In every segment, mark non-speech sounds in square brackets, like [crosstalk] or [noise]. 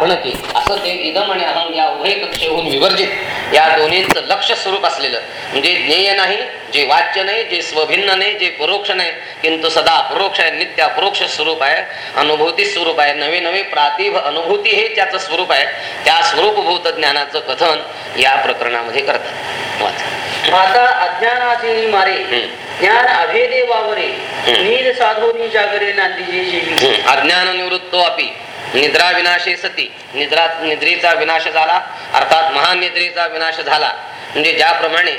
लाभणती असं ते इदम आणि अहम या उभय कक्षेहून विवर्जित या दोन्हीचं लक्ष स्वरूप असलेलं म्हणजे ज्ञेय नाही जे वाच्य नाही जे स्वभिन्न नाही जे परोक्ष नाही किंतु सदा अपरोक्ष आहे नित्य अपरोक्ष स्वरूप आहे अनुभूती स्वरूप आहे नवे नवे प्रातिभ अनुभूती हे ज्याचं स्वरूप आहे त्या स्वरूपभूत ज्ञानाचं कथन या प्रकरणामध्ये करतात. आता अज्ञानाचे मारे. ज्ञान अभेदे वावरे. नीर साधोनी जागरे नांदीजे. अज्ञान निवृत्तो अपि निद्रा विनाशे सती. निद्रा निद्रेचा विनाश झाला अर्थात महान निद्रेचा विनाश झाला. म्हणजे ज्याप्रमाणे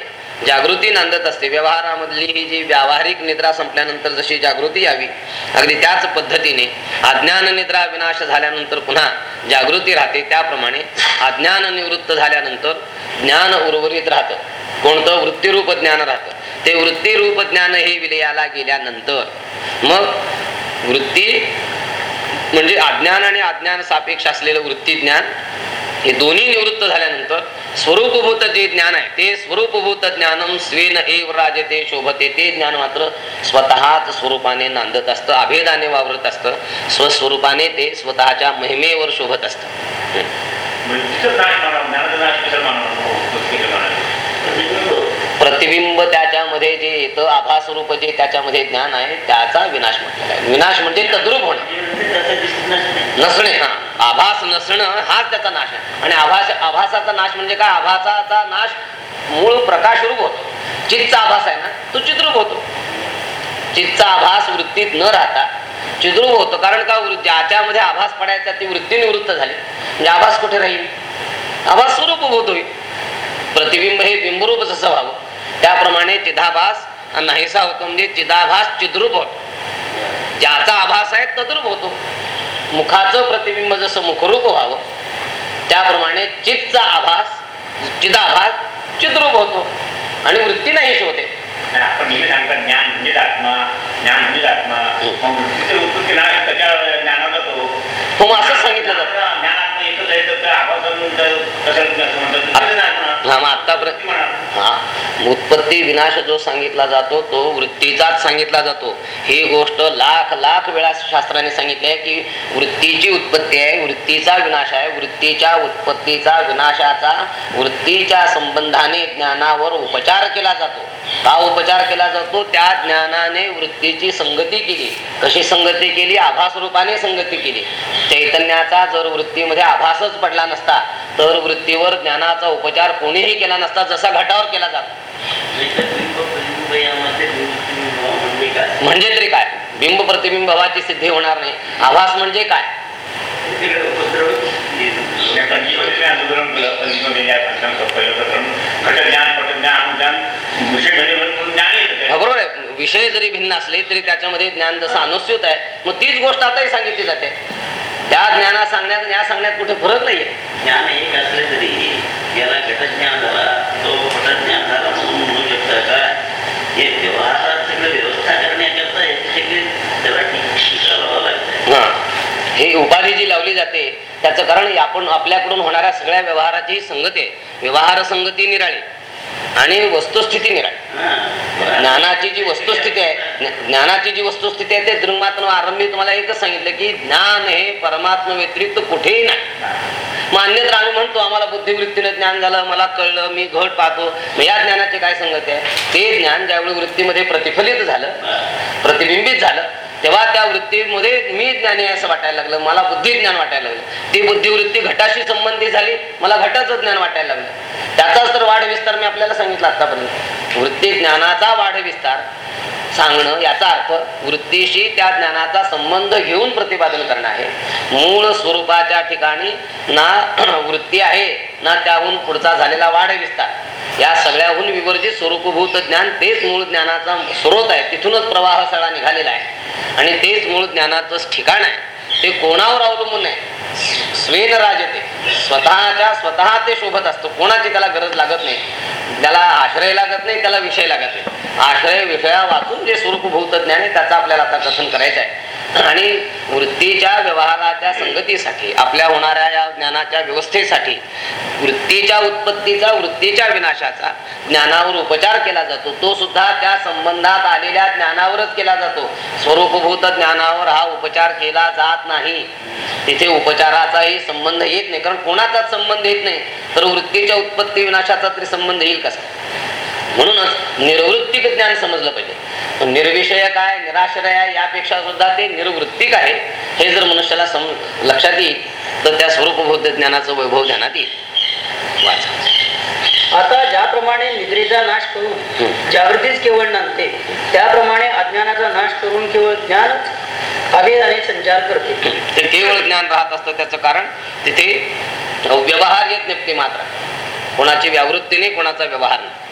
जागृती नांदत असते व्यवहारामधली ही जी व्यावहारिक निद्रा संपल्यानंतर जशी जागृती यावी अगदी त्याच पद्धतीने अज्ञान निद्रा विनाश झाल्यानंतर पुन्हा जागृती राहते. त्याप्रमाणे अज्ञान निवृत्त झाल्यानंतर ज्ञान उर्वरित राहतं. कोणतं? वृत्तीरूप ज्ञान राहतं. ते वृत्तीरूप ज्ञान हे विलयाला गेल्यानंतर मग वृत्ती म्हणजे अज्ञान आणि अज्ञान सापेक्ष असलेलं वृत्ती ज्ञान हे दोन्ही निवृत्त झाल्यानंतर स्वरूपभूत जे ज्ञान आहे ते स्वरूपभूत ज्ञानम स्वेन एव राजते शोभते. ते ज्ञान मात्र स्वतःच स्वरूपाने नांदत असतं अभेदाने वावरत असतं. स्वस्वरूपाने ते स्वतःच्या महिमेवर शोभत असतं वृत्तीचं नाश मानावं, ज्ञानाचं नाश कशाला मानावं? वृत्तीचं नाश. प्रतिबिंब त्याच्यामध्ये जे येतं आभास रूप जे त्याच्यामध्ये ज्ञान आहे त्याचा विनाश म्हटलेला आहे विनाश म्हणजे तद्रूप होणं. नसणे हा. आभास नसणं हाच त्याचा नाश आहे. आणि आभास आभासाचा नाश म्हणजे काय? आभासाचा नाश मूळ प्रकाश रूप होतो. चित्तचा आभास आहे ना तो चिद्रूप होतो. चित्तचा आभास वृत्तीत न राहता चिद्रूप होतो. कारण का? वृ- ज्याच्यामध्ये आभास पडायचा ती वृत्ती निवृत्त झाली. म्हणजे आभास कुठे राहील? आभास स्वरूप होईल प्रतिबिंब हे बिंबरूप जसं व्हावं. त्याप्रमाणे चिदाभास नाहीसा होतो म्हणजे चिदाभास चिद्रूप होतो. ज्याचा आभास आहे तद्रूप होतो. मुखाचं प्रतिबिंब जसं मुखरूप व्हावं त्याप्रमाणे चित्तचा आभास चिदाभास चिद्रूप होतो आणि वृत्ती होते आणि आपण नेहमी सांगतात ज्ञान म्हणजेच आत्मा ज्ञान म्हणजेच आत्मा. मग वृत्तीचं उत्पत्ती नाश त्याच्या ज्ञानाला तो? हो असंच सांगितलं जातं. ज्ञान आत्मा एकच आहे तर त्या हा मग आतापर्यंत हा. उत्पत्ती विनाश जो सांगितला जातो तो वृत्तीचाच सांगितला जातो. ही गोष्ट लाख लाख वेळा शास्त्राने सांगितली आहे की वृत्तीची उत्पत्ती आहे वृत्तीचा विनाश आहे. वृत्तीच्या उत्पत्तीचा विनाशाचा वृत्तीच्या संबंधाने ज्ञानावर उपचार केला जातो. का उपचार केला जातो? त्या ज्ञानाने वृत्तीची संगती केली. कशी संगती केली? आभास रूपाने संगती केली. चैतन्याचा जर वृत्तीमध्ये आभासच पडला नसता तर वृत्तीवर ज्ञानाचा उपचार कोणीही केला नसता जसा घटावर केला जातो. म्हणजे तरी काय? बिंब प्रतिबिंब भावाची सिद्धी होणार नाही. आभास म्हणजे काय? बरोबर आहे. विषय जरी भिन्न असले तरी त्याच्यामध्ये ज्ञान जसं अनुस्यूत आहे मग तीच गोष्ट आताही सांगितली जाते. त्या ज्ञाना सांगण्यात या सांगण्यात कुठे फरक नाहीये. ज्ञान एक असले तरी याला घटज्ञान झाला तो पटज्ञान झाला म्हणून म्हणू शकता का? हे व्यवहारात सगळं व्यवस्था करण्याकरता हे सगळे त्याला ठीक लागतं ही. उपाधी जी लावली जाते त्याचं कारण आपण आपल्याकडून होणाऱ्या सगळ्या व्यवहाराची संगती आहे. व्यवहार संगती निराळी. आणि वस्तुस्थिती निराळी ज्ञानाची जी वस्तुस्थिती आहे ज्ञानाची जी वस्तुस्थिती आहे ते दृंगमात्म आरंभी तुम्हाला एकच सांगितलं की ज्ञान हे परमात्मा व्यतिरिक्त कुठेही नाही. मग अन्यत्र आम्ही म्हणतो आम्हाला बुद्धिवृत्तीनं ज्ञान झालं मला कळलं मी घट पाहतो. या ज्ञानाची काय संगती आहे? ते ज्ञान ज्यावेळी वृत्तीमध्ये प्रतिफलित झालं प्रतिबिंबित झालं तेव्हा त्या वृत्तीमध्ये मी ज्ञानी आहे असं वाटायला लागलं मला बुद्धी ज्ञान वाटायला लागलं. ती बुद्धिवृत्ती घटाशी संबंधित झाली मला घटाचं ज्ञान वाटायला लागलं. त्याचाच तर वाढ विस्तार मी आपल्याला सांगितला आतापर्यंत. वृत्ती ज्ञानाचा वाढ विस्तार सांगणं याचा अर्थ वृत्तीशी त्या ज्ञानाचा संबंध घेऊन प्रतिपादन करणं आहे. मूळ स्वरूपाच्या ठिकाणी ना [clears throat] वृत्ती आहे ना त्याहून पुढचा झालेला वाढ विस्तार. या सगळ्याहून विवर्जित स्वरूपभूत ज्ञान तेच मूळ ज्ञानाचा स्रोत आहे. तिथूनच प्रवाह सगळा निघालेला आहे. आणि तेच मूळ ज्ञानाचं ठिकाण आहे. ते कोणावर अवलंबून आहे? स्वेन राजते स्वतःच्या स्वतः ते शोभत असतं. कोणाची त्याला गरज लागत नाही. त्याला आश्रय लागत नाही त्याला विषय लागत नाही. आश्रय विषया वाचून जे स्वरूपभूत ज्ञान आहे त्याचा आपल्याला आता कथन करायचं आहे आणि वृत्तीच्या व्यवहाराच्या संगतीसाठी आपल्या होणाऱ्या या ज्ञानाच्या व्यवस्थेसाठी वृत्तीच्या उत्पत्तीचा वृत्तीच्या विनाशाचा ज्ञानावर उपचार केला जातो. तो सुद्धा त्या संबंधात आलेल्या ज्ञानावरच केला जातो. स्वरूपभूत ज्ञानावर हा उपचार केला जात नाही. तिथे उपचाराचाही संबंध येत नाही. कारण कोणाचाच संबंध येत नाही. तर वृत्तीच्या उत्पत्ती विनाशाचा तरी संबंध येईल कसा? म्हणूनच निर्वृत्तिक ज्ञान समजलं पाहिजे. निर्विषय काय निराश्रय यापेक्षा सुद्धा ते निर्वृत्तिक आहे. हे जर मनुष्याला सम लक्षात येईल तर त्या स्वरूपबोध ज्ञानाचं वैभव ध्यानात येईल. वाचा. आता ज्याप्रमाणे निद्रेचा नाश करून जागृतीच केवळ नांदते त्याप्रमाणे अज्ञानाचा नाश करून केवळ ज्ञानच अभेदाने संचार करते. ते केवळ ज्ञान राहत असतं त्याचं कारण तिथे व्यवहार येत नाही मात्र. कोणाची व्यावृत्ती नाही कोणाचा व्यवहार नाही.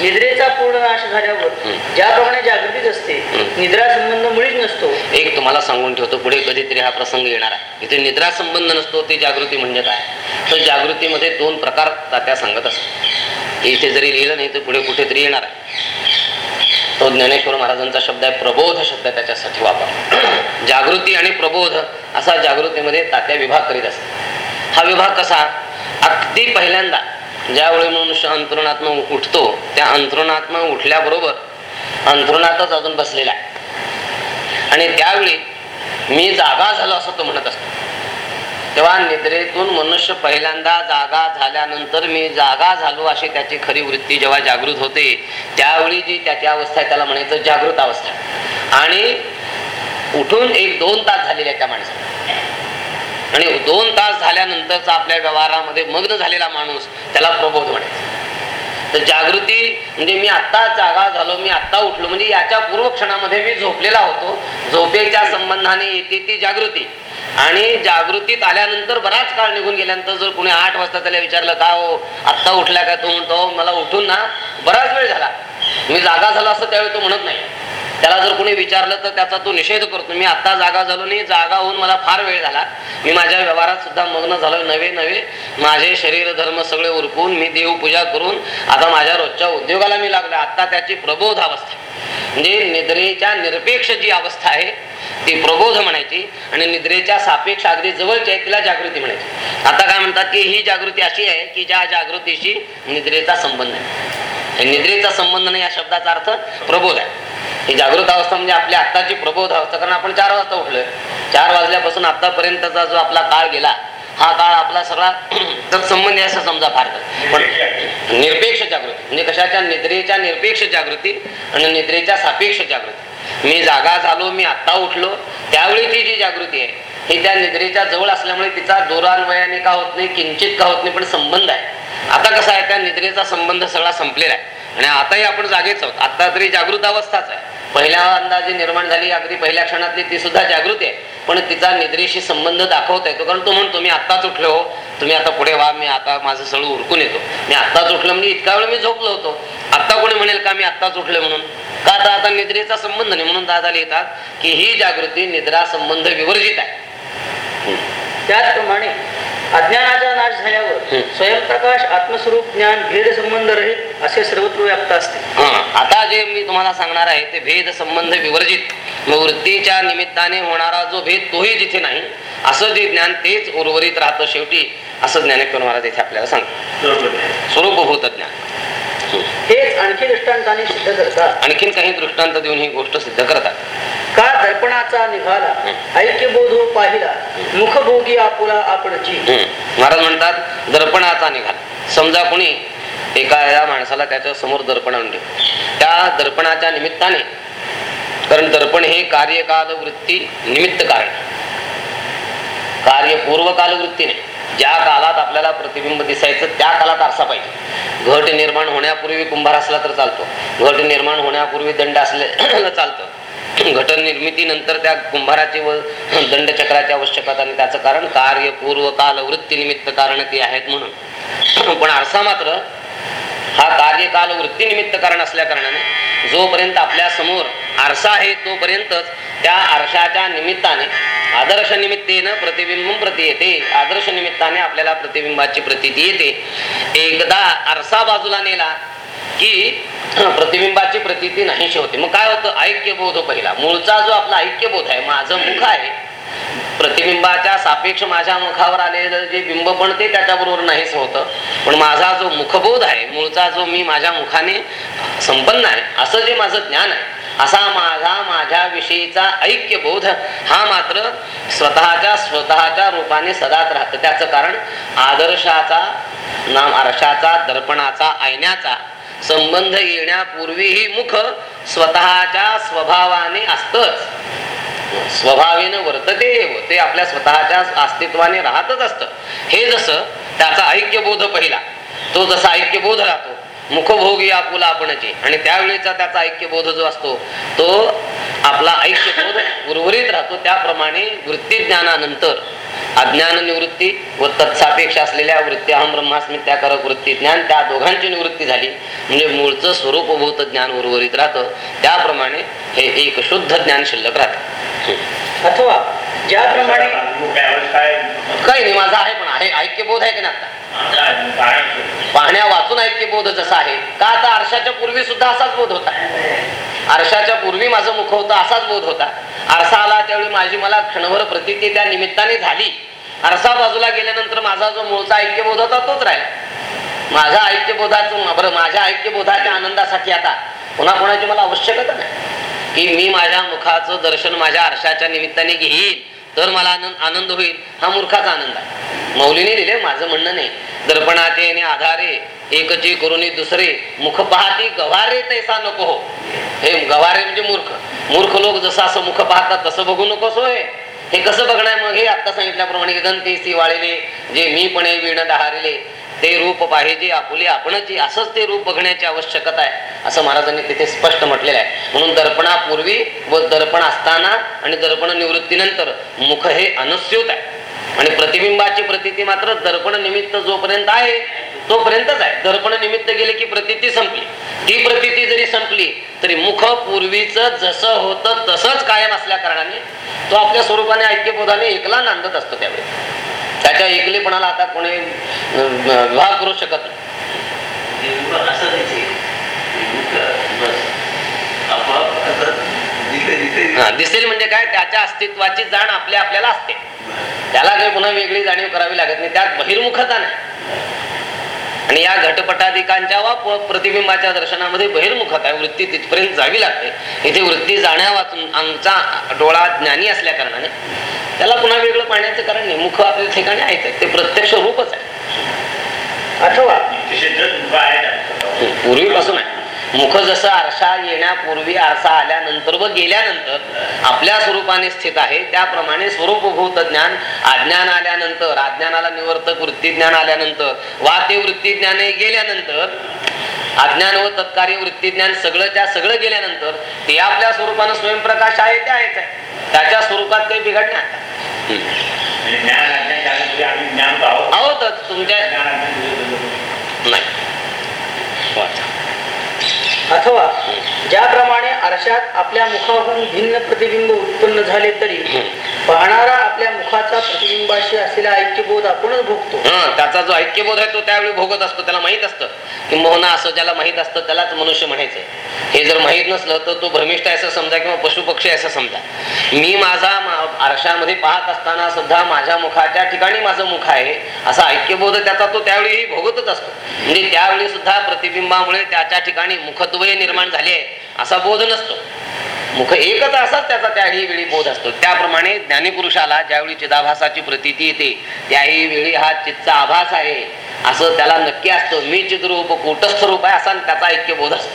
निद्रेचा पूर्ण नाश झाल्यावर. ज्याप्रमाणे जागृतीच असते. निद्रा संबंध मुळीच नसतो. एक तुम्हाला सांगून ठेवतो पुढे कधीतरी हा प्रसंग येणार आहे. इथे निद्रा संबंध नसतो ती जागृती म्हणजे काय तर जागृतीमध्ये दोन प्रकार तात्या सांगत असतात. इथे जरी लिहिलं नाही तर पुढे कुठेतरी येणार आहे. तो ज्ञानेश्वर महाराजांचा शब्द आहे प्रबोध शब्द त्याच्यासाठी वापर. [clears throat] जागृती आणि प्रबोध असा जागृतीमध्ये तात्या विभाग करीत असतात. हा विभाग कसा? अगदी पहिल्यांदा ज्यावेळी मनुष्य अंतरुणात्मा उठतो त्या अंतरुणात्मा उठल्याबरोबर अंतरुणातच अजून बसलेला आहे. आणि त्यावेळी मी जागा झालो असं तो म्हणत असतो. तेव्हा निद्रेतून मनुष्य पहिल्यांदा जागा झाल्यानंतर मी जागा झालो अशी त्याची खरी वृत्ती जेव्हा जागृत होते त्यावेळी जी त्याची अवस्था आहे त्याला म्हणायचं जागृत अवस्था. आणि उठून एक दोन तास झालेले आहे त्या माणसाला. आणि दोन तास झाल्यानंतरचा आपल्या व्यवहारामध्ये मग्न झालेला माणूस त्याला प्रबोध म्हणायचं. तर जागृती म्हणजे मी आत्ता जागा झालो मी आत्ता उठलो म्हणजे याच्या पूर्व क्षणामध्ये मी झोपलेला होतो. झोपेच्या संबंधाने येते ती जागृती. आणि जागृतीत आल्यानंतर बराच काळ निघून गेल्यानंतर जर कुणी आठ वाजता त्याला विचारलं का हो आत्ता उठल्या का तो? म्हणतो हो, मला उठून ना बराच वेळ झाला. मी जागा झालो असं त्यावेळी तो म्हणत नाही. त्याला जर कोणी विचारलं तर त्याचा तो निषेध करतो. मी आता जागा झालो नाही जागा होऊन मला फार वेळ झाला. मी माझ्या व्यवहारात सुद्धा मग्न झालो नवे नवे. माझे शरीर धर्म सगळे उरकून मी देवपूजा करून आता माझ्या रोजच्या उद्योगाला मी लागलो आता त्याची प्रबोध अवस्था. म्हणजे निद्रेच्या निरपेक्ष जी अवस्था आहे ती प्रबोध म्हणायची आणि निद्रेच्या सापेक्ष अगदी जवळची आहे तिला जागृती म्हणायची. आता काय म्हणतात की ही जागृती अशी आहे की ज्या जागृतीशी निद्रेचा संबंध आहे. निद्रेचा संबंध नाही या शब्दाचा अर्थ प्रबोध आहे. ही जागृत अवस्था म्हणजे आपली आत्ताची प्रबोध अवस्था. कारण आपण चार वाजता उठलोय. चार वाजल्यापासून आतापर्यंतचा जो आपला काळ गेला हा काळ आपला सगळा तर संबंध आहे असं समजा फार पण निरपेक्ष जागृती म्हणजे कशाच्या? निद्रेच्या निरपेक्ष जागृती आणि निद्रेच्या सापेक्ष जागृती. मी जागा झालो मी आत्ता उठलो त्यावेळी ती जी जागृती आहे ही त्या निद्रेच्या जवळ असल्यामुळे तिचा दोरान्वयाने का होत नाही किंचित का होत नाही पण संबंध आहे. आता कसा आहे? त्या निद्रेचा संबंध सगळा संपलेला आहे. आणि आताही आपण जागेच आहोत. आता तरी जागृत अवस्थाच आहे. पहिल्या अंदाजे निर्माण झाली अगदी पहिल्या क्षणातली ती सुद्धा जागृती आहे. पण तिचा निद्रेशी संबंध दाखवता येतो कारण तो म्हणतो मी आत्ताच उठलो हो. तुम्ही आता पुढे व्हा. मी आता माझं सळू उरकून येतो. मी आत्ताच उठलो. म्हणजे इतका वेळ मी झोपलो होतो. आत्ता कोणी म्हणेल का मी आत्ताच उठले म्हणून? का आता आता निद्रेचा संबंध नाही? म्हणून दादा लिहितात की ही जागृती निद्रा संबंध विवर्जित आहे. त्याचप्रमाणे अज्ञानाचा नाश झाल्यावर. स्वयंप्रकाश आत्मस्वरूप ज्ञान भेद संबंध रहित असे सर्वत्र व्याप्त असते. आता जे मी तुम्हाला सांगणार आहे ते भेद संबंध विवर्जित वृत्तीच्या निमित्ताने होणारा जो भेद तोही जिथे नाही असं जे ज्ञान तेच उर्वरित राहतं शेवटी असं ज्ञानेश्वर महाराज इथे आपल्याला सांगतो. स्वरूपभूत ज्ञान. हेच आणखी दृष्टांताने सिद्ध करतात. आणखीन काही दृष्टांत देऊन ही गोष्ट सिद्ध करतात. का दर्पणाचा निघाला? ऐक्यबोध हो पाहिला मुखभोगी आपुला आपणची. हम्म. महाराज म्हणतात दर्पणाचा निघाला. समजा कोणी एका या माणसाला त्याच्यासमोर दर्पण आणले. त्या दर्पणाच्या निमित्ताने कारण दर्पण हे कार्यकाल वृत्ती निमित्त कारण कार्य पूर्वकाल वृत्तीने ज्या कालात आपल्याला प्रतिबिंब दिसायचं त्या कालात आरसा पाहिजे. घट निर्माण होण्यापूर्वी कुंभार असला तर चालतो. घट निर्माण होण्यापूर्वी दंड असले [clears throat] चालतं. घटन निर्मितीनंतर त्या कुंभाराची व दंडचक्राची आवश्यकता आणि त्याचं कारण कार्य पूर्व काल वृत्तीनिमित्त कारण ती आहेत म्हणून. पण आरसा मात्र हा कार्यकाल वृत्तीनिमित्त कारण असल्या कारणाने जोपर्यंत आपल्यासमोर आरसा आहे तोपर्यंतच त्या आरशाच्या निमित्ताने आदर्श निमित्तेनं प्रतिबिंब प्रती येते. आदर्श निमित्ताने आपल्याला प्रतिबिंबाची प्रतीती येते. एकदा आरसा बाजूला नेला की प्रतिबिंबाची प्रतीती नाहीशी होते. मग काय होतं? ऐक्यबोध पहिला. मूळचा जो आपला ऐक्यबोध आहे माझं मुख आहे प्रतिबिंबाच्या सापेक्ष माझ्या मुखावर आलेलं जे बिंब पण ते त्याच्याबरोबर नाहीच होतं. पण माझा जो मुखबोध आहे मूळचा जो मी माझ्या मुखाने संपन्न आहे असं जे माझं ज्ञान आहे असा माझा माझ्याविषयीचा ऐक्यबोध हा मात्र स्वतःच्या स्वतःच्या रूपाने सदाच राहतं. त्याचं कारण आदर्शाचा नाम आरशाचा दर्पणाचा ऐन्याचा संबंध येण्यापूर्वीही मुख स्वतःच्या स्वभावाने असतच. स्वभावेनं वर्तते ते आपल्या स्वतःच्या अस्तित्वाने राहतच असतं. हे जसं त्याचा ऐक्यबोध पहिला तो जसा ऐक्यबोध राहतो मुखभोगी आपुला आपणचे. आणि त्यावेळेचा त्याचा ऐक्यबोध जो असतो तो आपला ऐक्यबोध उर्वरित राहतो. त्याप्रमाणे वृत्ती ज्ञानानंतर अज्ञान निवृत्ती व तत्सापेक्ष असलेल्या वृत्ती अहम ब्रह्मास्मी त्याकारक वृत्ती ज्ञान त्या दोघांची निवृत्ती झाली. म्हणजे मूळचं स्वरूपभूत ज्ञान उर्वरित राहतं. त्याप्रमाणे हे एक शुद्ध ज्ञान शिल्लक राहतं. अथवा ज्याप्रमाणे काही नाही माझा आहे पण आहे. ऐक्यबोध आहे की नाही आता? काय- पाहण्या वाचून बोध जसा आहे. का आता आरशाच्या पूर्वी सुद्धा असाच बोध होता? आरशाच्या पूर्वी माझं मुख होतं असाच बोध होता. आरसा आला त्यावेळी माझी मला क्षणभर प्रतीती त्या निमित्ताने झाली. आरसा बाजूला गेल्यानंतर माझा जो मूळचा ऐक्यबोध होता तोच राहिला. माझा ऐक्यबोधाचं बरं माझ्या ऐक्यबोधाच्या आनंदासाठी आता पुन्हा कोणाची मला आवश्यकता नाही. की मी माझ्या मुखाचं दर्शन माझ्या आरशाच्या निमित्ताने घेईन तर मला आनंद आनंद होईल. हा मूर्खाचा आनंद आहे. मौलीने लिहिले माझं म्हणणं नाही. दर्पणाचे आणि आधारे एकची करुणी दुसरे मुख पाहती गवारे तैसा नको हो. हे गवारे म्हणजे मूर्ख. मूर्ख लोक जसं असं मुख पाहतात तसं बघू नकोस होय. हे कसं बघणार मग? हे आता सांगितल्याप्रमाणे गंतेसी वाळेले जे मी पण विण डहारले ते रूप पाहिजे आपुले आपणची असंच ते रूप बघण्याची आवश्यकता आहे. असं महाराजांनी तिथे स्पष्ट म्हटलेलं आहे. म्हणून दर्पणापूर्वी व दर्पण असताना आणि दर्पण निवृत्तीनंतर मुख हे अनुस्यूत आहे. आणि प्रतिबिंबाची प्रतिती मात्र दर्पण निमित्त जोपर्यंत आहे तोपर्यंतच आहे. दर्पण निमित्त गेले की प्रतीती संपली. ती प्रतीती जरी संपली तरी मुख पूर्वीच जसं होतं तसंच कायम असल्या कारणाने तो आपल्या स्वरूपाने ऐक्यबोधाने एकला नांदत असतो त्यावेळी. त्याच्या एकलेपणाला आता कोणी विभाग करू शकत दिसेल म्हणजे काय? त्याच्या अस्तित्वाची जाण आपल्या आपल्याला असते. त्याला काही पुन्हा वेगळी जाणीव करावी लागत नाही. त्यात बहिर्मुखता नाही. आणि या घटपटाधिकांच्या वा प्रतिबिंबाच्या दर्शनामध्ये बहिर्मुखता आहे. वृत्ती तिथपर्यंत जावी लागते. इथे वृत्ती जाण्या वाचून आमचा डोळा ज्ञानी असल्या कारणाने त्याला पुन्हा वेगळं पाहण्याचं कारण नाही. मुख आपल्या ठिकाणी आहेच ते प्रत्यक्ष रूपच आहे. अथवा. पूर्वीपासून आहे. मुख जसं आरसा येण्यापूर्वी आरसा आल्यानंतर व गेल्यानंतर आपल्या स्वरूपाने स्थित आहे त्याप्रमाणे स्वरूपभूत ज्ञान अज्ञान आल्यानंतर अज्ञानाला निवर्तक वृत्ती ज्ञान आल्यानंतर वा ते वृत्ती ज्ञाने गेल्यानंतर अज्ञान व तत्कार्य वृत्ती ज्ञान सगळंच्या सगळं गेल्यानंतर ते आपल्या स्वरूपानं स्वयंप्रकाश आहे ते आहेच आहे. त्याच्या स्वरूपात काही बिघड नाही म्हणजे ज्ञान अज्ञान त्यामध्ये आम्ही ज्ञान तो आहोत आहोतच तुमच्या ज्ञान अज्ञान तुझं- नाही वाचा. अथवा ज्याप्रमाणे आरशात आपल्या मुखाहून भिन्न प्रतिबिंब उत्पन्न झाले तरी पाहणारा आपल्या मुखाचा प्रतिबिंबाशी असलेला ऐक्यबोध आपणच भोगतो. त्याचा जो ऐक्यबोध आहे तो त्यावेळी भोगत असतो त्याला माहीत असतं. किंबहुना असं ज्याला माहीत असतं त्यालाच मनुष्य म्हणायचंय हे जर माहीत नसलं तर तो भ्रमिष्ठ आहे असं समजा किंवा पशु पक्षी असं समजा. मी माझा आरशामध्ये पाहत असताना सुद्धा माझ्या मुखाच्या ठिकाणी माझं मुख आहे असा ऐक्यबोध त्याचा तो त्यावेळी भोगतच असतो. म्हणजे त्यावेळी सुद्धा प्रतिबिंबामुळे त्याच्या ठिकाणी मुखद्वय निर्माण झाले आहे. असा बोध नसतो. मुख एकच असाच त्याचा त्याही वेळी बोध असतो. त्याप्रमाणे ज्ञानीपुरुषाला ज्यावेळी चिदाभासाची प्रतीती येते त्याही वेळी हा चित्तचा आभास आहे. असं त्याला नक्की असतं. मी चिद्रूप कूटस्थ रूप आहे असा त्याचा ऐक्य बोध असतो.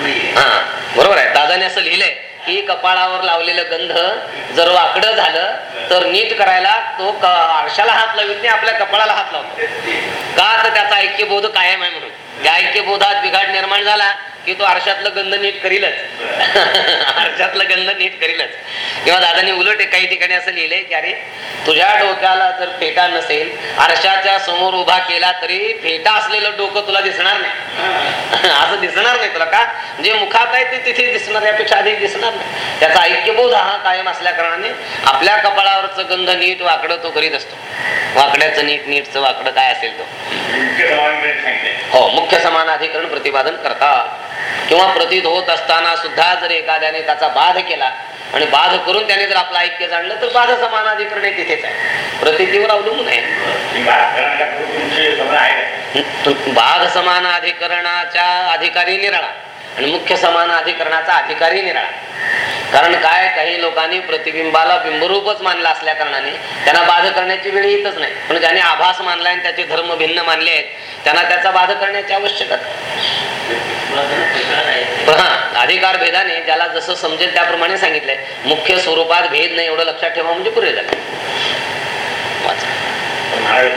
नाहीये. हा बरोबर आहे. दादाने असं लिहिलंय. की कपाळावर लावलेलं गंध जर वाकडं झालं तर नीट करायला तो आरशाला हात लावित नाही आपल्या कपाळाला हात लावतो. का तर त्याचा ऐक्यबोध कायम आहे म्हणून. त्या ऐक्यबोधात बिघाड निर्माण झाला. की तो आरशातलं गंध नीट करीलच. [laughs] आरशातलं गंध नीट करीलच. किंवा दादानी उलट काही ठिकाणी असं लिहिलंय की अरे तुझ्या डोक्याला जर फेटा नसेल आरशाच्या समोर उभा केला तरी फेटा असलेलं डोकं तुला दिसणार नाही. [laughs] असं दिसणार नाही तुला का? जे मुखात आहे ते तिथे दिसणार यापेक्षा अधिक दिसणार नाही. त्याचा ऐक्यबोध हा कायम असल्या कारणाने आपल्या कपाळावरचं गंध नीट वाकडं तो करीत असतो. वाकड्याचं नीट नीटचं वाकडं काय असेल तो? हो मुख्य समानाधिकरण प्रतिपादन करतात. किंवा प्रतीत होत असताना सुद्धा जर एखाद्याने त्याचा बाध केला आणि बाध करून त्याने जर आपलं ऐक्य जाणलं तर बाध समानाधिकरण हे तिथेच आहे. प्रतीतीवर अवलंबून आहे. बाध समानाधिकरणाच्या अधिकारी निराळा आणि मुख्य समानाधिकरणाचा अधिकारी निराळा. कारण काय काही लोकांनी प्रतिबिंबाला बिंबरूपच मानला असल्या कारणाने त्यांना बाध करण्याची वेळ येतच नाही. पण ज्याने आभास मानलाय आणि त्याचे धर्म भिन्न मानले आहेत त्यांना त्याचा बाध करण्याची आवश्यकता अधिकार भेदाने ज्याला जसं समजेल त्याप्रमाणे सांगितलंय. मुख्य स्वरूपात भेद नाही एवढं लक्षात ठेवा म्हणजे पुरे झाले. वाचा. पण महाराज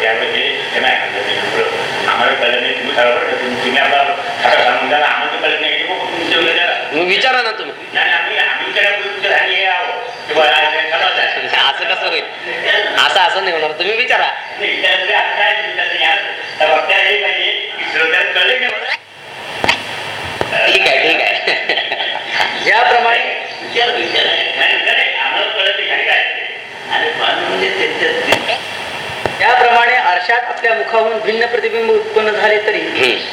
असं नाही होणार. तुम्ही विचारा. ठीक आहे ठीक आहे. [laughs] ज्याप्रमाणे विचार विचार त्याप्रमाणे आरशात आपल्या मुखाहून भिन्न प्रतिबिंब उत्पन्न झाले तरी.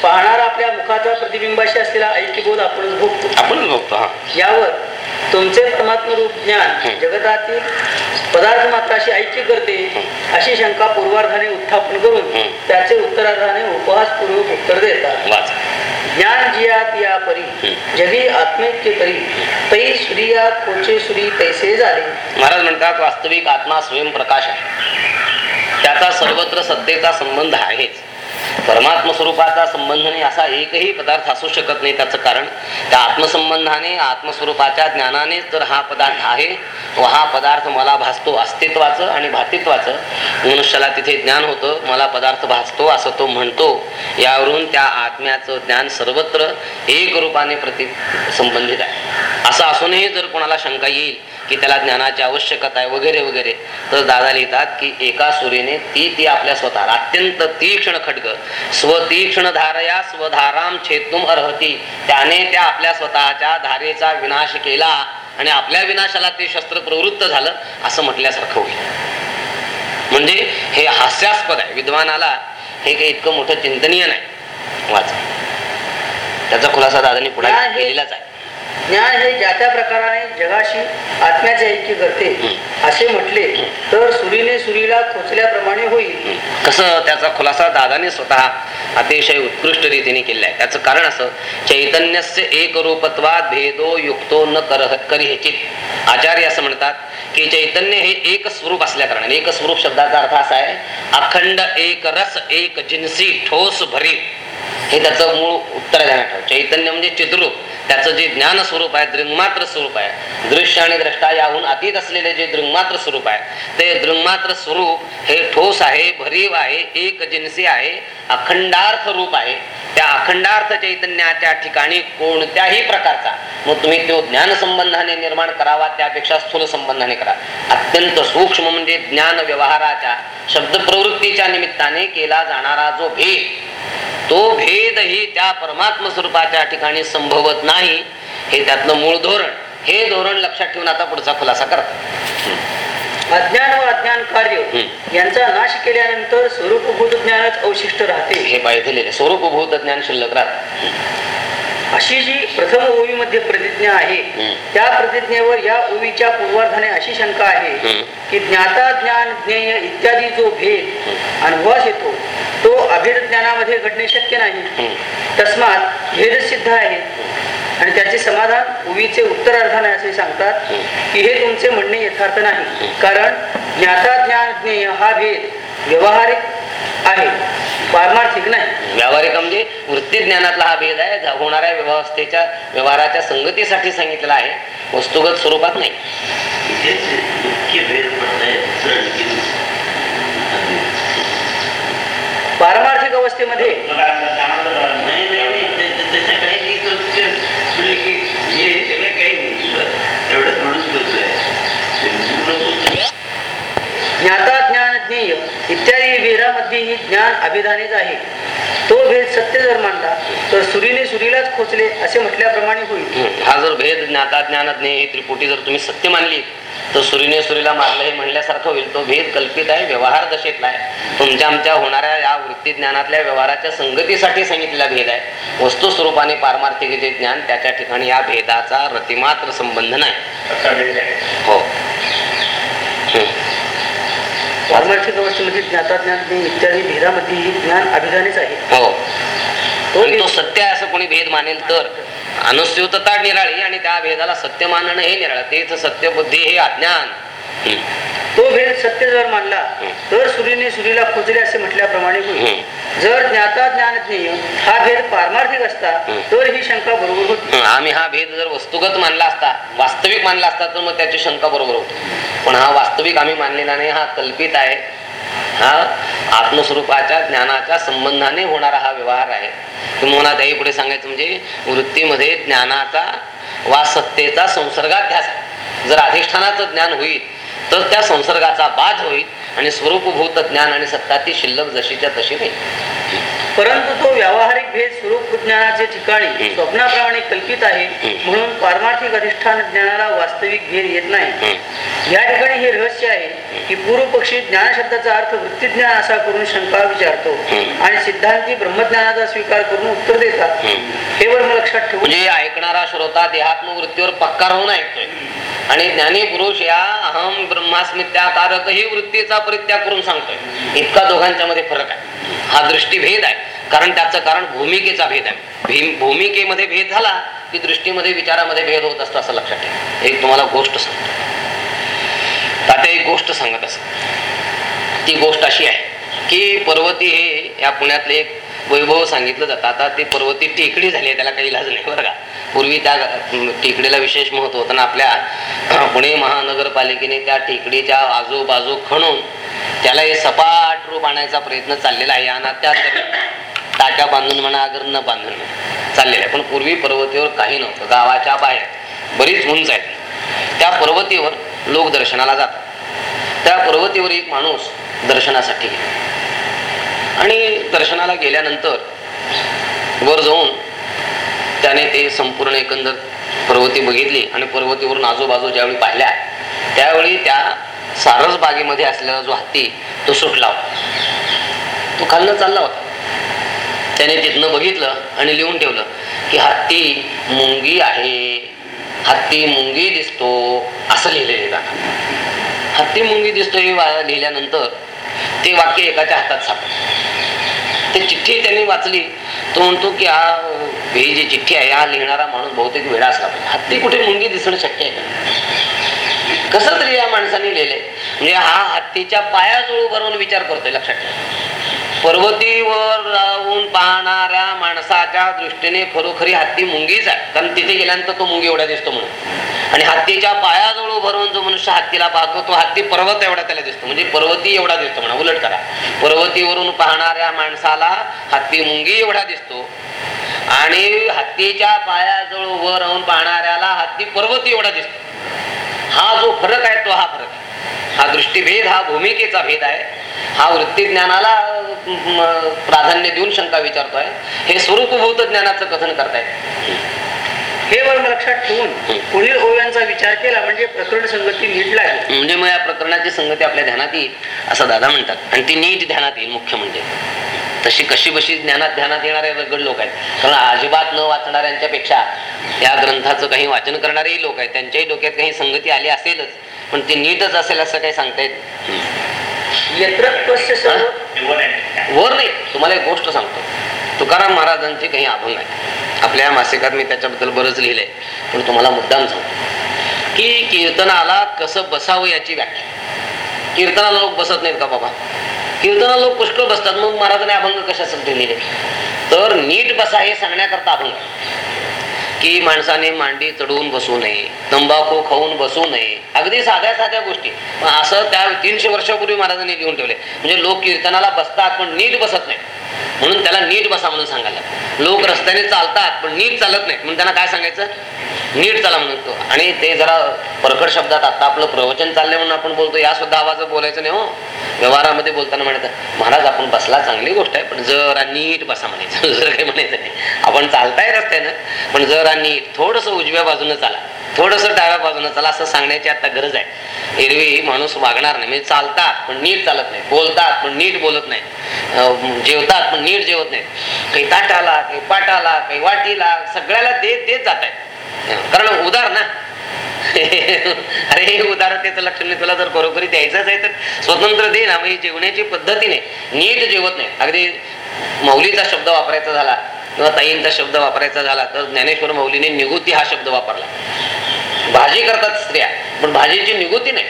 पाहणारा आपल्या मुखाचा प्रतिबिंबाशी असलेला ऐक्यबोध आपणच भोगतो. आपण हा. यावर तुमचे परमात्म रूप ज्ञान जगतातील पदार्थ मात्राशी ऐक्य करते अशी शंका पूर्वार्धाने उत्थापन करून. त्याचे उत्तरार्धाने उपहासपूर्वक उत्तर देतात. ज्ञान जियात या परी जगी आत्मैक्य करी तै सूर्या कोचे सुरी तैसे झाले. महाराज म्हणतात वास्तविक आत्मा स्वयंप्रकाश आहे. त्याचा सर्वत्र सत्तेचा संबंध आहेच. परमात्म स्वरूपाचा संबंध नाही असा एकही पदार्थ असू शकत नाही त्याचं कारण. त्या आत्मसंबंधाने आत्मस्वरूपाच्या ज्ञानाने तर हा पदार्थ आहे व हा पदार्थ मला भासतो अस्तित्वाचं आणि भातित्वाचं. मनुष्याला तिथे ज्ञान होतं मला पदार्थ भासतो असं तो म्हणतो. यावरून त्या आत्म्याचं ज्ञान सर्वत्र एक रूपाने प्रति संबंधित आहे. असं असूनही जर कोणाला शंका येईल की त्याला ज्ञानाची आवश्यकता आहे वगैरे वगैरे तर दादा लिहितात की एका सुरीने ती ती आपल्या स्वतः अत्यंत तीक्ष्ण खड्ग स्वतीक्ष्ण धारया स्वधाराम छेतुम अर्हती त्याने त्या आपल्या स्वतःच्या धारेचा विनाश केला आणि आपल्या विनाशाला ते शस्त्र प्रवृत्त झालं असं म्हटल्यासारखं होईल. म्हणजे हे हास्यास्पद आहे विद्वानाला हे काही इतकं मोठं चिंतनीय नाही. वाच. त्याचा खुलासा दादानी पुढे? केलेलाच आहे. ज्ञान हे ज्या त्या प्रकाराने जगाशी आत्म्याचे ऐक्य करते असे म्हटले तर सुरीने सुरीला खोचल्याप्रमाणे होईल. कसं त्याचा खुलासा दादाने स्वतः अतिशय उत्कृष्ट रीतीने केलेला आहे. त्याचं कारण असं चैतन्यस्य एक रूपत्वात भेदो युक्तो न कर करिचित आचार्य असं म्हणतात की चैतन्य हे एक स्वरूप असल्या कारणाने एक स्वरूप शब्दाचा अर्थ असा आहे अखंड एक रस एक जिन्सी ठोस भरी हे त्याचं मूळ उत्तर ध्यानात ठेव चैतन्य म्हणजे चिद्रूप. त्याचं जे ज्ञान स्वरूप आहे दृंगमात्र स्वरूप आहे. दृश्य आणि द्रष्टा याहून अतीत असलेले जे दृंगमात्र स्वरूप आहे ते दृंगमात्र स्वरूप हे ठोस आहे भरीव आहे एक जिन्सी आहे अखंडार्थ रूप आहे. त्या अखंडार्थ चैतन्याच्या ठिकाणी कोणत्याही प्रकारचा मग तुम्ही तो ज्ञान संबंधाने निर्माण करावा त्यापेक्षा स्थूल संबंधाने करा. अत्यंत सूक्ष्म म्हणजे ज्ञान व्यवहाराच्या शब्द प्रवृत्तीच्या निमित्ताने केला जाणारा जो भेद तो भेदही त्या परमात्म स्वरूपाच्या ठिकाणी संभवत नाही. हे त्यातलं मूळ धोरण. हे धोरण लक्षात ठेवून आता पुढचा खुलासा करतात अज्ञान व अज्ञान कार्य. यांचा नाश केल्यानंतर स्वरूपभूत ज्ञानच अवशिष्ट राहते. हे पाहिलेले स्वरूपभूत ज्ञान शिल्लक राहत. अशी जी प्रथम ओवीमध्ये प्रतिज्ञा आहे. त्या प्रतिज्ञेवर या ओवीच्या पूर्वार्धाने अशी शंका आहे. की ज्ञाता ज्ञान ज्ञेय इत्यादी जो भेद अनुभवास येतो ज्ञानामध्ये घडणे शक्य नाही. हम्म. तस्मात भेद सिद्ध आहे. आणि त्याचे समाधान ओवीचे उत्तरार्धाने असे सांगतात की हे तुमचे म्हणणे यथार्थ नाही. कारण ज्ञाता ज्ञान ज्ञेय हा भेद व्यवहारिक आहे. पारमार्थिक नाही. व्यावहारिक म्हणजे वृत्ती ज्ञानातला हा भेद आहे. होणाऱ्या व्यवस्थेच्या व्यवहाराच्या संगतीसाठी सांगितलेला आहे. वस्तुगत स्वरूपात नाही. पारमार्थिक अवस्थेमध्ये. ज्ञाता ज्ञान ज्ञेय इत्यादी वेदामध्येही ज्ञान अभिधानीच आहे. तो भेद सत्य जर मानला तर सुरीने सुरीलाच खोचले असे म्हटल्याप्रमाणे होईल. हा जर भेद ज्ञाता ज्ञान ज्ञेय ही त्रिपुटी जर तुम्ही सत्य मानली तर सुरीने सुरीला मारलं हे म्हणल्यासारखं होईल. तो भेद कल्पित आहे व्यवहार दशेतला आहे. तुमच्या आमच्या होणाऱ्या या वृत्ती ज्ञानातल्या व्यवहाराच्या संगतीसाठी सांगितलेला भेद आहे. वस्तू स्वरूपाने पारमार्थिकेचे ज्ञान त्याच्या ठिकाणी या भेदाचा रतिमात्र संबंध नाही. हो. पारमार्थिक अवस्थेमध्ये ज्ञाता ज्ञान इत्यादी भेदामध्ये ही ज्ञान अभिधानेच आहे. हो. तो आणि तो सत्य आहे असं कोणी भेद मानेल तर? अनुस्यूतता निराळी आणि त्या भेदाला सत्य मानणं हे निराळ. तेच सत्य बुद्धी हे अज्ञान. तो भेद सत्य जर मानला तर सुरीने सुरीला खोचले असे म्हटल्याप्रमाणे होईल. जर ज्ञाता ज्ञान हा भेद पारमार्थिक असता तर ही शंका बरोबर होती. आम्ही हा भेद जर वस्तुगत मानला असता वास्तविक मानला असता तर मग त्याची शंका बरोबर होती. पण हा वास्तविक आम्ही मानलेला नाही हा कल्पित आहे. हा आत्मस्वरूपाच्या ज्ञानाच्या संबंधाने होणारा हा व्यवहार आहे. तुम्हाला त्याही पुढे सांगायचं म्हणजे वृत्तीमध्ये ज्ञानाचा वा सत्तेचा संसर्गाध्यास. जर अधिष्ठानाचं ज्ञान होईल तर त्या संसर्गाचा बाध होईल आणि स्वरूपभूत ज्ञान आणि सत्ता ती शिल्लक जशीच्या तशी नाही परंतु तो व्यावहारिक भेद स्वरूप ज्ञानाचे ठिकाणी. स्वप्नाप्रमाणे कल्पित आहे. म्हणून पारमार्थिक अधिष्ठान ज्ञानाला वास्तविक भेद येत नाही. या ठिकाणी हे रहस्य आहे की पूर्व पक्षी ज्ञान शब्दाचा अर्थ वृत्तीज्ञान असा करून शंका विचारतो. आणि सिद्धांती ब्रह्मज्ञानाचा स्वीकार करून उत्तर देतात. हे वर्म लक्षात ठेवून म्हणजे ऐकणारा श्रोता देहात्मवृत्तीवर पक्का राहून ऐकतोय आणि ज्ञानी पुरुष या अहम ब्रह्मास्मित्याकारक ही वृत्तीचा परित्याग करून सांगतोय. इतका दोघांच्या मध्ये फरक आहे. हा दृष्टीभेद आहे. कारण त्याचं कारण भूमिकेचा भेद आहे. भीम- भूमिकेमध्ये भेद झाला की दृष्टीमध्ये विचारामध्ये भेद होत असतो असं लक्षात ठेवा. एक तुम्हाला गोष्ट सांगतो. तात्या एक गोष्ट सांगत असत ती गोष्ट अशी आहे की पर्वती हे या पुण्यातले एक वैभव सांगितलं जातं. आता ती पर्वती टेकडी झाली आहे त्याला काही इलाज नाही बरं का. पूर्वी त्या टेकडीला विशेष महत्त्व होतं ना आपल्या पुणे महानगरपालिकेने त्या टेकडीच्या आजूबाजू खणून त्याला हे सपाट रूप आणायचा प्रयत्न चाललेला आहे. आणि त्या टाक्या बांधून म्हणा अगर न बांधून चाललेलं आहे. पण पूर्वी पर्वतीवर काही नव्हतं. गावाच्या बाहेर बरीच उंच आहे त्या पर्वतीवर लोक दर्शनाला जातात. त्या पर्वतीवर एक माणूस दर्शनासाठी आणि दर्शनाला गेल्यानंतर वर जाऊन त्याने ते संपूर्ण एकंदर पर्वती बघितली आणि पर्वतीवरून आजूबाजू ज्यावेळी पाहिल्या त्यावेळी त्या सारस बागेमध्ये असलेला जो हत्ती तो सुटला होता. तो खालनं चालला होता. त्याने तिथनं बघितलं आणि लिहून ठेवलं की हत्ती मुंगी आहे. हत्ती मुंगी दिसतो असं लिहिलेले आहे हत्ती मुंगी दिसतो हे वा- लिहिल्यानंतर ते वाक्य एकाच्या हातात सापडलं. ते चिठ्ठी त्यांनी वाचली. तो म्हणतो की हा ही जी चिठ्ठी आहे हा लिहिणारा माणूस बहुतेक वेळा असला पाहिजे. हत्ती कुठे मुंगी दिसणं शक्य आहे कसं तरी या माणसाने लिहिलंय म्हणजे हा हत्तीच्या पायाजवळ उभारून विचार करतोय लक्षात ठेवा. पर्वतीवर राहून पाहणाऱ्या माणसाच्या दृष्टीने खरोखरी हत्ती मुंगीच आहे. कारण तिथे गेल्यानंतर तो मुंगी एवढा दिसतो म्हणून. आणि हत्तीच्या पायाजवळ उभं जो मनुष्य हत्तीला पाहतो तो हत्ती पर्वत एवढा त्याला दिसतो. म्हणजे पर्वती एवढा दिसतो म्हणा उलट करा. पर्वतीवरून पाहणाऱ्या माणसाला हत्ती मुंगी एवढा दिसतो. आणि हत्तीच्या पायाजवळ उभं राहून पाहणाऱ्याला हत्ती पर्वती एवढा दिसतो. हा जो फरक आहे तो हा फरक आहे. हा दृष्टीभेद हा भूमिकेचा भेद आहे. हा वृत्ती ज्ञानाला प्राधान्य देऊन शंका विचारतोय. हे स्वरूपभूत ज्ञानाचं कथन करतायत हे वर्म लक्षात ठेवून पुढील ओव्यांचा विचार केला म्हणजे प्रकरण संगती नीट लागेल म्हणजे मग या प्रकरणाची संगती आपल्या ध्यानात येईल असं दादा म्हणतात. आणि ती नीट ध्यानात येईल मुख्य म्हणजे. तशी कशी बशी ज्ञानात ध्यानात येणारे रगड लोक आहेत. कारण अजिबात न वाचणाऱ्यांच्या पेक्षा या ग्रंथाचं काही वाचन करणारेही लोक आहेत. त्यांच्याही डोक्यात काही संगती आली असेलच. पण ते नीटच असेल असं काही सांगता येत यत्रत्वस्य सर्व निवड आहे वर नाही. तुम्हाला एक गोष्ट सांगतो. तुकाराम महाराजांचे काही अभंग आहेत आपल्या मासिकात मी त्याच्याबद्दल बरंच लिहिलंय. पण तुम्हाला मुद्दाम सांगतो. की कीर्तनाला कसं बसावं याची व्याख्या. कीर्तनाला लोक बसत नाहीत का बाबा? कीर्तनाला लोक पुष्कळ बसतात मग महाराजांनी अभंग कशासाठी लिहिले तर नीट बसा हे सांगण्याकरता अभंग. की माणसाने मांडी चढवून बसू नये तंबाखू खाऊन बसू नये अगदी साध्या साध्या गोष्टी. असं त्या तीनशे वर्षापूर्वी महाराजांनी लिहून ठेवले. म्हणजे लोक कीर्तनाला बसतात पण नीट बसत नाही म्हणून त्याला नीट बसा म्हणून सांगायला. लोक रस्त्याने चालतात पण नीट चालत नाही म्हणून त्यांना काय सांगायचं? नीट चला म्हणून आणि ते जरा परखड शब्दात आता आपलं प्रवचन चाललंय म्हणून आपण बोलतो या सुद्धा आवाज बोलायचं नाही हो. व्यवहारामध्ये बोलताना म्हणायचं महाराज आपण बसला चांगली गोष्ट आहे पण जरा नीट बसा म्हणायचं. [laughs] जर काही म्हणायचं नाही. आपण चालताय रस्त्यानं पण जरा नीट थोडस उजव्या बाजूनं चाला. थोडस डाव्या बाजूनं चला असं सांगण्याची आता गरज आहे. एरवी माणूस वागणार नाही म्हणजे चालतात पण नीट चालत नाही. बोलतात पण नीट बोलत नाही. जेवतात पण नीट जेवत नाही. काही ताटाला काही पाटाला काही वाटीला सगळ्याला देत देत जात आहे कारण उदार ना. [laughs] अरे हे त्याचं लक्ष नाही तुला जर खरोखरी द्यायचंच आहे तर स्वतंत्र दे ना म्हणजे जेवण्याची पद्धतीने नीट जेवत नाही. अगदी मौलीचा शब्द वापरायचा झाला किंवा ताईंचा शब्द वापरायचा झाला तर ज्ञानेश्वर मौलीने निगुती हा शब्द वापरला. भाजी करतात स्त्रिया पण भाजीची निगुती नाही.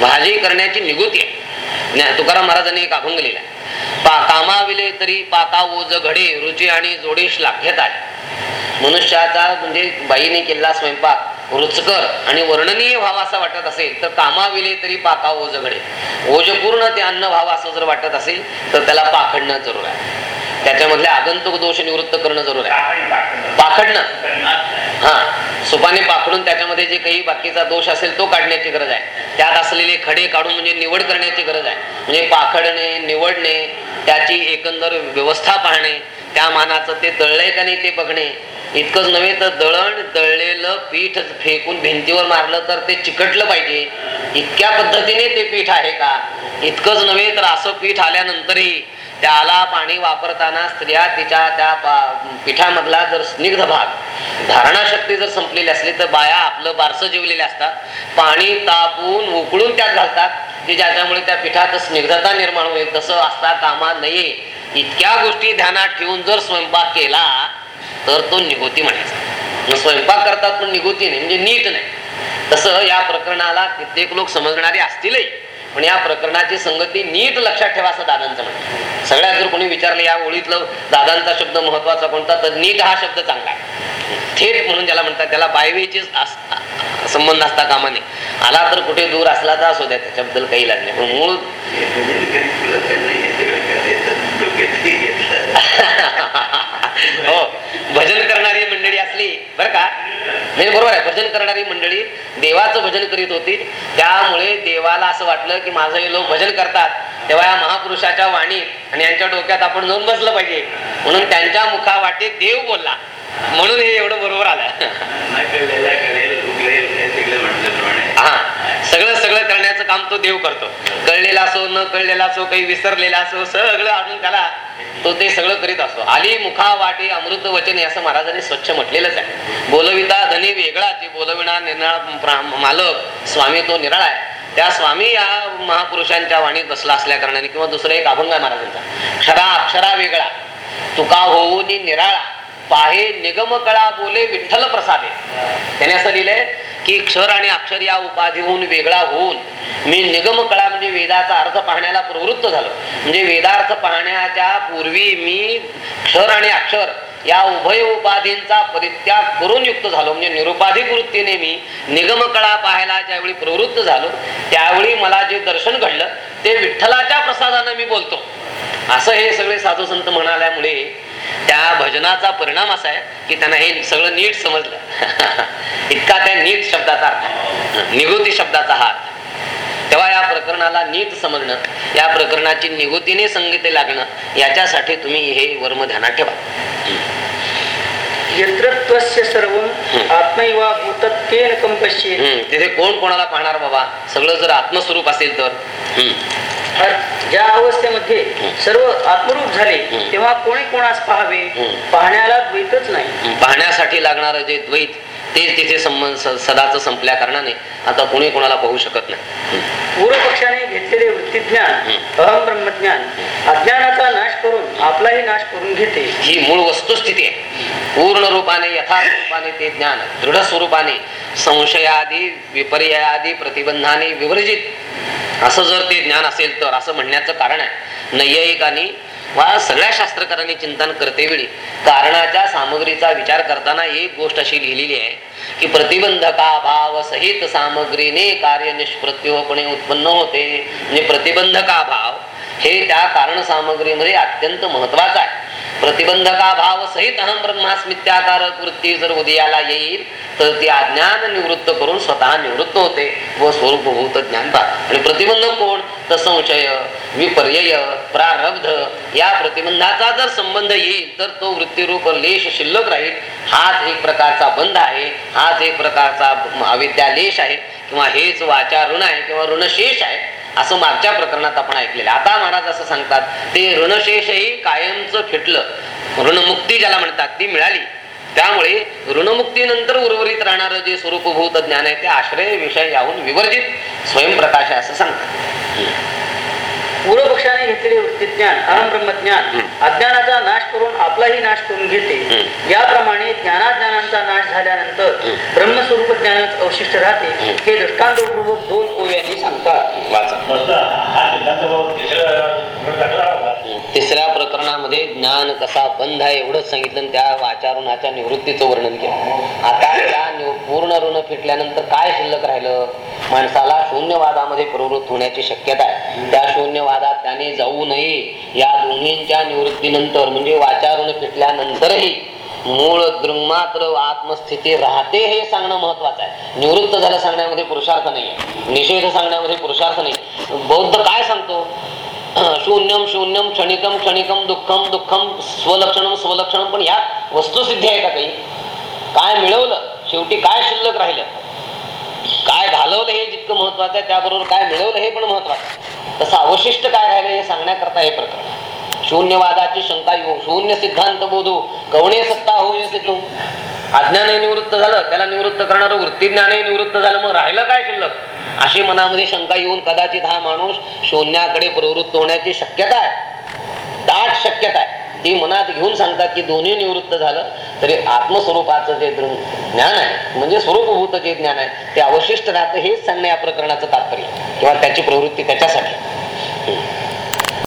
भाजी करण्याची निगुती आहे. तुकाराम महाराजांनी एक अभंग लिहिला पा कामाविले तरी पाका ओज घडे रुची आणि जोडीश लागेत आहे मनुष्याचा म्हणजे बाईने केलेला स्वयंपाक रुचकर आणि वर्णनीय व्हावा असा वाटत असेल तर कामाविले तरी पाका ओज घडे. ओजपूर्ण ते अन्न व्हावं असं जर वाटत असेल तर त्याला पाखडणं जरूर आहे. त्याच्यामधले आगंतुक दोष निवृत्त करणं जरूर आहे. पाखडणं. हा. सुपाने काढून त्याच्यामध्ये जे काही बाकीचा दोष असेल तो काढण्याची गरज आहे. त्यात असलेले खडे काढून म्हणजे निवड करण्याची गरज आहे. म्हणजे पाखडणे निवडणे त्याची एकंदर व्यवस्था पाहणे त्या मानाचं ते दळलंय का नाही ते बघणे. इतकंच नव्हे तर दळण दळलेलं पीठ फेकून भिंतीवर मारलं तर ते चिकटलं पाहिजे. इतक्या पद्धतीने ते पीठ आहे का? इतकंच नव्हे तर असं पीठ आल्यानंतरही त्याला पाणी वापरताना स्त्रिया तिच्या त्या पिठामधला जर स्निग्ध भाग धारणाशक्ती जर संपलेली असली तर बाया आपलं बारसं जेवलेले असतात. पाणी तापून उकळून त्यात घालतात की ज्याच्यामुळे त्या पिठात स्निग्धता निर्माण होईल. तसं असता कामा नये. इतक्या गोष्टी ध्यानात ठेवून जर स्वयंपाक केला तर तो निगोती म्हणायचा. मग स्वयंपाक करतात पण निगोती नाही म्हणजे नीट नाही. तसं या प्रकरणाला कित्येक लोक समजणारे असतीलही. पण या प्रकरणाची संगती नीट लक्षात ठेवा असं दादांचं म्हणणं सगळ्यात जर कोणी विचारलं या ओळीतलं दादांचा शब्द महत्त्वाचा कोणता तर नीट हा शब्द चांगला आहे. थेट म्हणून ज्याला म्हणतात त्याला बायवेचे संबंध असता कामा नये. आला तर कुठे दूर असला तर असू द्या त्याच्याबद्दल काही इलाज नाही. पण मूळ [laughs] हो भजन करणारी मंडळी असली बर का नाही बरोबर आहे भजन करणारी मंडळी देवाचं भजन करीत होती. त्यामुळे देवाला असं वाटलं की माझं हे लोक भजन करतात. तेव्हा या महापुरुषाच्या वाणीत आणि यांच्या डोक्यात आपण जाऊन बसलं पाहिजे. म्हणून त्यांच्या मुखा वाटे देव बोलला. म्हणून हे एवढं बरोबर आलं. हा सगळं सगळं करण्याचं काम तो देव करतो. कळलेला असो न कळलेला असो काही विसरलेला असो सगळं आणून त्याला तो ते सगळं करीत असतो. आली मुखा वाटे अमृत वचने असं महाराजांनी स्वच्छ म्हटलेलंच आहे. बोलविता धनी वेगळा जे बोलविणार निर्णाळ मालक स्वामी तो निराळा आहे. त्या स्वामी या महापुरुषांच्या वाणीत बसला असल्या कारणाने किंवा दुसरं एक अभंग आहे महाराजांचा. क्षरा अक्षरा वेगळा. तुका होऊन निराळा. पाहे निगम कळा बोले विठ्ठल प्रसादे. त्याने असं लिहिलंय की क्षर आणि अक्षर या उपाधीहून वेगळा होऊन मी निगम कळा म्हणजे वेदाचा अर्थ पाहण्याला प्रवृत्त झालो. म्हणजे वेदार्थ पाहण्याच्या पूर्वी मी क्षर आणि अक्षर या उभय उपाधींचा परित्याग करून युक्त झालो. म्हणजे निरुपाधिक वृत्तीने मी निगम कळा पाहायला ज्यावेळी प्रवृत्त झालो त्यावेळी मला जे दर्शन घडलं ते विठ्ठलाच्या प्रसादानं मी बोलतो. असं हे सगळे साधू संत म्हणाल्यामुळे त्या भजनाचा परिणाम असा आहे की त्यांना हे सगळं नीट समजलं. [laughs] इतका त्या नीट शब्दाचा अर्थ निगोती शब्दाचा हा अर्थ तेव्हा या प्रकरणाला नीट समजणं या प्रकरणाची निगोतीने संगीते लागणं याच्यासाठी तुम्ही हे वर्म ध्यानात ठेवा. तिथे कोण कोणाला पाहणार बाबा? सगळं जर आत्मस्वरूप असेल तर. ज्या अवस्थेमध्ये सर्व आत्मरूप झाले. तेव्हा कोणी कोणास पाहावे. पाहण्याला द्वैतच नाही. पाहण्यासाठी लागणारं जे द्वैत ते तिथे संबंध सदाचं संपल्या कारणाने आता कोणी कोणाला पाहू शकत नाही. पूर्व पक्षाने घेतलेले वृत्तीज्ञान अहम ब्रह्मज्ञान अज्ञानाचा नाश करून आपलाही नाश करून घेते. ही मूळ वस्तुस्थिती आहे. पूर्ण रूपाने यथार्थ रूपाने ते ज्ञान दृढ स्वरूपाने संशयादी विपर्यादी प्रतिबंधाने विवर्जित असं जर ते ज्ञान असेल तर असं म्हणण्याचं कारण आहे. नैयायिकांनी वा सगळ्या शास्त्रकारांनी चिंतन करते वेळी कारणाच्या सामग्रीचा विचार करताना एक गोष्ट अशी लिहिलेली आहे की प्रतिबंधका भाव सहित सामग्रीने कार्य निष्प्रत्योपणे उत्पन्न होते. म्हणजे प्रतिबंधका भाव हे त्या कारण सामग्रीमध्ये अत्यंत महत्वाचं आहे. प्रतिबंधका भाव सहित अहम ब्रह्मास्मित्याकार वृत्ती जर उदयाला येईल. तर ती अज्ञान निवृत्त करून स्वतः निवृत्त होते. व स्वरूपभूत ज्ञान पा. आणि प्रतिबंधक कोण? तर संशय विपर्यय प्रारब्ध. या प्रतिबंधाचा जर संबंध येईल तर तो वृत्तीरूप लेश शिल्लक राहील. हाच एक प्रकारचा बंध आहे. हाच एक प्रकारचा अविद्यालेश आहे. किंवा हेच वाचा ऋण आहे किंवा ऋणशेष आहे. असं मागच्या प्रकरणात आपण ऐकलेलं आता महाराज असं सांगतात ते ऋणशेषही कायमचं फिटलं. ऋणमुक्ती ज्याला म्हणतात ती मिळाली. त्यामुळे ऋणमुक्तीनंतर उर्वरित राहणारं जे स्वरूपभूत ज्ञान आहे ते आश्रय विषय याहून विवर्जित. स्वयंप्रकाश आहे असं सांगतात. पूर्व पक्षाने घेतलेले वृत्तीज्ञान अहम ब्रह्मज्ञान हम्म. अज्ञानाचा नाश करून आपलाही नाश करून घेते. याप्रमाणे ज्ञानाज्ञानांचा नाश झाल्यानंतर. ब्रह्मस्वरूप ज्ञानच अवशिष्ट राहते. हे दृष्टांतपूर्वक दोन ओव्यांनी सांगतात. तिसऱ्या प्रकरणामध्ये ज्ञान कसा बंध आहे एवढंच सांगितलं त्या वाचारुणाच्या निवृत्तीचं वर्णन केलं. आता त्या पूर्ण ऋण फिटल्यानंतर काय शिल्लक राहिलं? माणसाला शून्यवादामध्ये प्रवृत्त होण्याची शक्यता आहे. त्या वादात त्याने जाऊ नये. या दोन्हींच्या निवृत्तीनंतर म्हणजे वाचारून फिटल्यानंतरही मूळ दृंगमात्र आत्मस्थिती राहते हे सांगणं महत्वाचं आहे. निवृत्त झालं सांगण्यामध्ये पुरुषार्थ नाही निषेध सांगण्यामध्ये पुरुषार्थ नाही बौद्ध काय सांगतो? [clears throat] शून्यम शून्यम क्षणिकम क्षणिकम दुःखम दुःखम स्वलक्षणम स्वलक्षणम पण यात वस्तुसिद्धी आहे का काही? काय मिळवलं? शेवटी काय शिल्लक राहिलं? काय घालवलं हे जितकं महत्वाचं आहे त्याबरोबर काय मिळवलं हे पण महत्वाचं आहे. तसं अवशिष्ट काय राहिलं हे सांगण्याकरता हे प्रकरण. शून्यवादाची शंका येऊ शून्य सिद्धांत बोधू कवणे सत्ता होऊ सिद्धू. अज्ञानही निवृत्त झालं त्याला निवृत्त करणारं वृत्ती ज्ञानही निवृत्त झालं मग राहिलं काय शिल्लक? अशी मनामध्ये शंका येऊन कदाचित हा माणूस शून्याकडे प्रवृत्त होण्याची शक्यता आहे. दाट शक्यता आहे. ती मनात घेऊन सांगतात की दोन्ही निवृत्त झालं तरी आत्मस्वरूपाचं जे ज्ञान आहे म्हणजे स्वरूपभूत जे ज्ञान आहे ते अवशिष्ट राहतं हेच सांगणं या प्रकरणाचं तात्पर्य किंवा त्याची प्रवृत्ती त्याच्यासाठी.